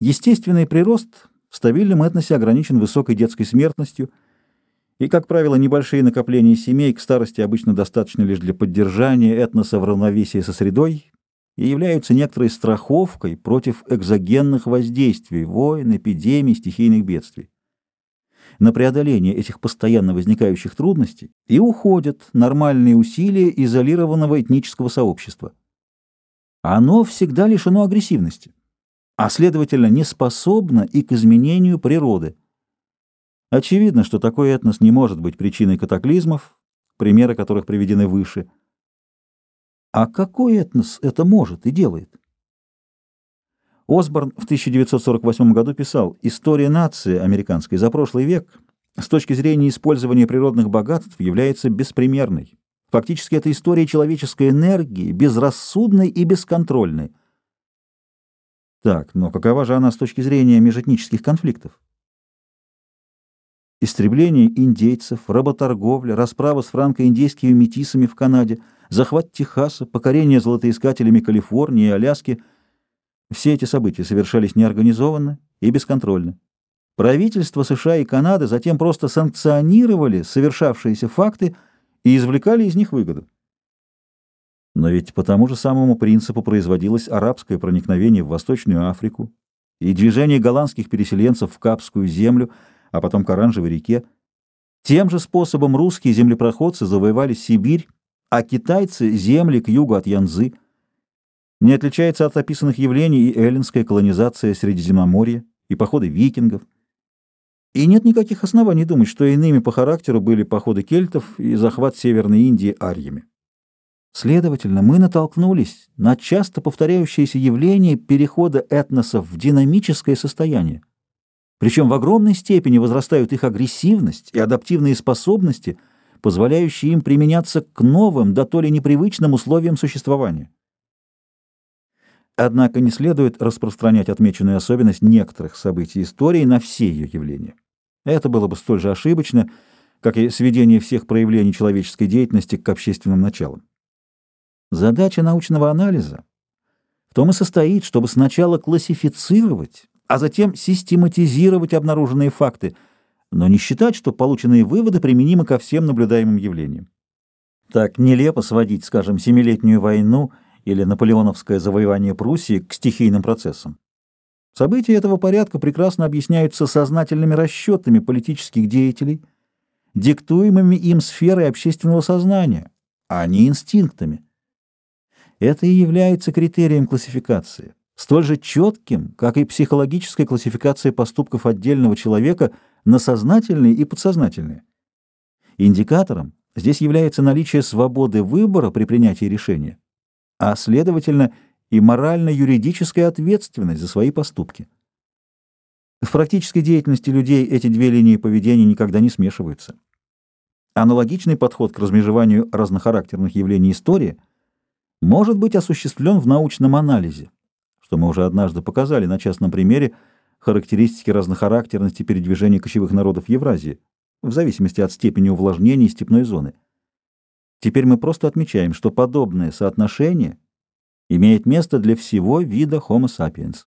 Естественный прирост в стабильном этносе ограничен высокой детской смертностью, и, как правило, небольшие накопления семей к старости обычно достаточно лишь для поддержания этноса в равновесии со средой и являются некоторой страховкой против экзогенных воздействий, войн, эпидемий, стихийных бедствий. На преодоление этих постоянно возникающих трудностей и уходят нормальные усилия изолированного этнического сообщества. Оно всегда лишено агрессивности а следовательно не способна и к изменению природы. Очевидно, что такой этнос не может быть причиной катаклизмов, примеры которых приведены выше. А какой этнос это может и делает? Осборн в 1948 году писал «История нации американской за прошлый век с точки зрения использования природных богатств является беспримерной. Фактически это история человеческой энергии, безрассудной и бесконтрольной. Так, но какова же она с точки зрения межэтнических конфликтов? Истребление индейцев, работорговля, расправа с франко-индейскими метисами в Канаде, захват Техаса, покорение золотоискателями Калифорнии и Аляски – все эти события совершались неорганизованно и бесконтрольно. Правительства США и Канады затем просто санкционировали совершавшиеся факты и извлекали из них выгоду. Но ведь по тому же самому принципу производилось арабское проникновение в Восточную Африку и движение голландских переселенцев в Капскую землю, а потом к Оранжевой реке. Тем же способом русские землепроходцы завоевали Сибирь, а китайцы — земли к югу от Янзы. Не отличается от описанных явлений и эллинская колонизация Средиземноморья, и походы викингов. И нет никаких оснований думать, что иными по характеру были походы кельтов и захват Северной Индии арьями. Следовательно, мы натолкнулись на часто повторяющееся явление перехода этносов в динамическое состояние. Причем в огромной степени возрастают их агрессивность и адаптивные способности, позволяющие им применяться к новым, да то ли непривычным условиям существования. Однако не следует распространять отмеченную особенность некоторых событий истории на все ее явления. Это было бы столь же ошибочно, как и сведение всех проявлений человеческой деятельности к общественным началам. Задача научного анализа в том и состоит, чтобы сначала классифицировать, а затем систематизировать обнаруженные факты, но не считать, что полученные выводы применимы ко всем наблюдаемым явлениям. Так нелепо сводить, скажем, Семилетнюю войну или наполеоновское завоевание Пруссии к стихийным процессам. События этого порядка прекрасно объясняются сознательными расчетами политических деятелей, диктуемыми им сферой общественного сознания, а не инстинктами. Это и является критерием классификации, столь же четким, как и психологическая классификация поступков отдельного человека на сознательные и подсознательные. Индикатором здесь является наличие свободы выбора при принятии решения, а, следовательно, и морально-юридическая ответственность за свои поступки. В практической деятельности людей эти две линии поведения никогда не смешиваются. Аналогичный подход к размежеванию разнохарактерных явлений истории – может быть осуществлен в научном анализе, что мы уже однажды показали на частном примере характеристики разнохарактерности передвижения кочевых народов Евразии, в зависимости от степени увлажнения степной зоны. Теперь мы просто отмечаем, что подобное соотношение имеет место для всего вида Homo sapiens.